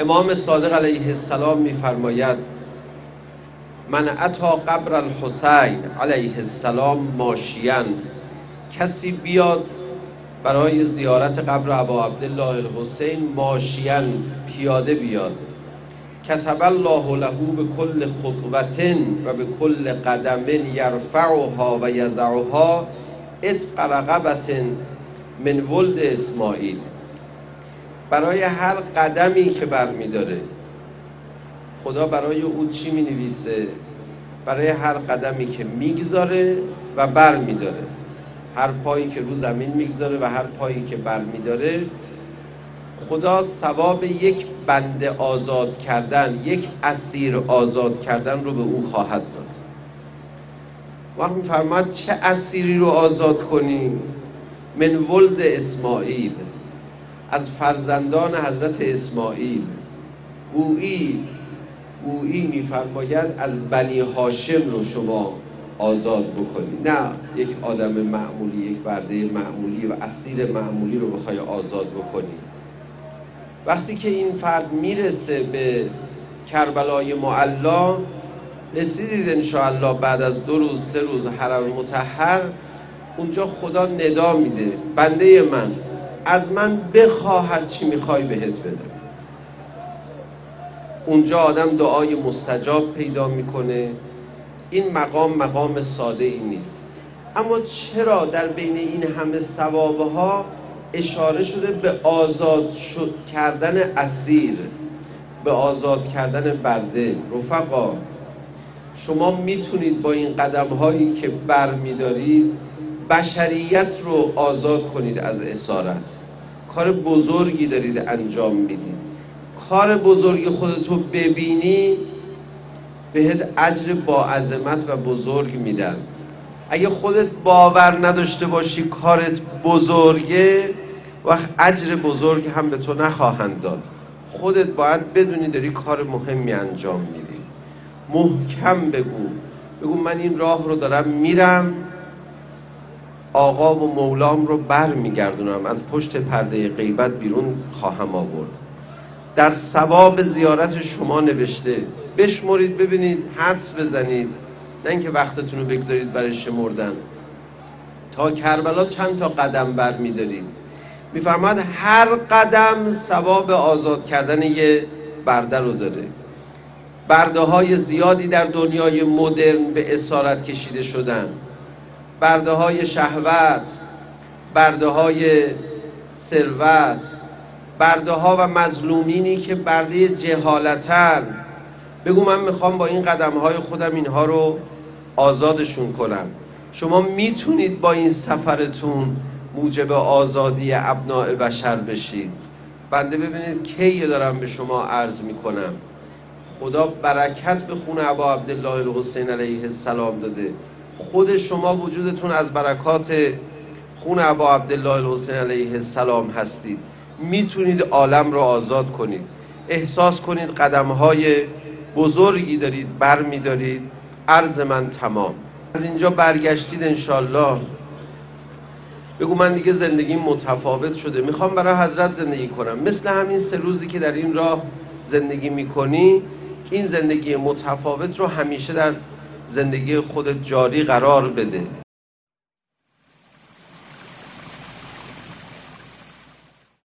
امام صادق علیه السلام میفرماید من اتا قبر الحسین علیه السلام ماشیان کسی بیاد برای زیارت قبر ابا عبدالله الحسین ماشیان پیاده بیاد. کتب الله له به کل خطوة و به کل قدم یرفعها و یزعها اتق رقبت من ولد اسماعیل. برای هر قدمی که برمیداره خدا برای او چی می نویسه؟ برای هر قدمی که می‌گذاره و بر میداره هر پایی که رو زمین می‌گذاره و هر پایی که بر میداره خدا ثواب یک بنده آزاد کردن یک اسیر آزاد کردن رو به او خواهد داد. وقت میفرماد چه اسیری رو آزاد کنی؟ من ولد اسماعیل. از فرزندان حضرت اسماعیل. گویی گویی میفرماید از بنی هاشم رو شما آزاد بکنی نه یک آدم معمولی یک برده معمولی و اسیر معمولی رو بخوای آزاد بکنی. وقتی که این فرد می‌رسه به کربلای معلا رسیدید انشاءالله بعد از دو روز سه روز حرم متحر اونجا خدا ندا میده. بنده من از من بخواه هر چی می‌خوای بهت بدم. اونجا آدم دعای مستجاب پیدا می‌کنه. این مقام مقام ساده ای نیست. اما چرا در بین این همه ثوابها اشاره شده به آزاد شد کردن اسیر به آزاد کردن برده؟ رفقا شما می‌تونید با این قدم هایی که بر میدارید بشریت رو آزاد کنید از اسارت. کار بزرگی دارید انجام می‌دید. کار بزرگی خودتو ببینی بهت اجر با عظمت و بزرگ میدن. اگه خودت باور نداشته باشی کارت بزرگه و اجر بزرگ هم به تو نخواهند داد. خودت باید بدونی داری کار مهمی انجام میدی. محکم بگو. بگو من این راه رو دارم میرم. آقا و مولام رو بر میگردونم از پشت پرده غیبت بیرون خواهم آورد. در ثواب زیارت شما نوشته بشمرید ببینید حدس بزنید نه اینکه وقتتون رو بگذارید برای شمردن. تا کربلا چند تا قدم بر میدارید میفرماد هر قدم ثواب آزاد کردن یه برده رو داره. برده های زیادی در دنیای مدرن به اسارت کشیده شدن. برده های شهوت برده های ثروت برده ها و مظلومینی که برده جهالتن. بگو من می‌خوام با این قدم های خودم اینها رو آزادشون کنم. شما می‌تونید با این سفرتون موجب آزادی ابناع بشر بشید. بنده ببینید کی دارم به شما عرض می‌کنم. خدا برکت به خون عبا عبدالله الحسین علیه السلام داده. خود شما وجودتون از برکات خون عبا عبدالله الحسین علیه السلام هستید. می‌تونید عالم رو آزاد کنید. احساس کنید قدم های بزرگی دارید بر میدارید عرض من تمام. از اینجا برگشتید انشالله بگو من دیگه زندگی متفاوت شده. می‌خوام برای حضرت زندگی کنم. مثل همین سه روزی که در این راه زندگی می‌کنی این زندگی متفاوت رو همیشه در زندگی خودت جاری قرار بده.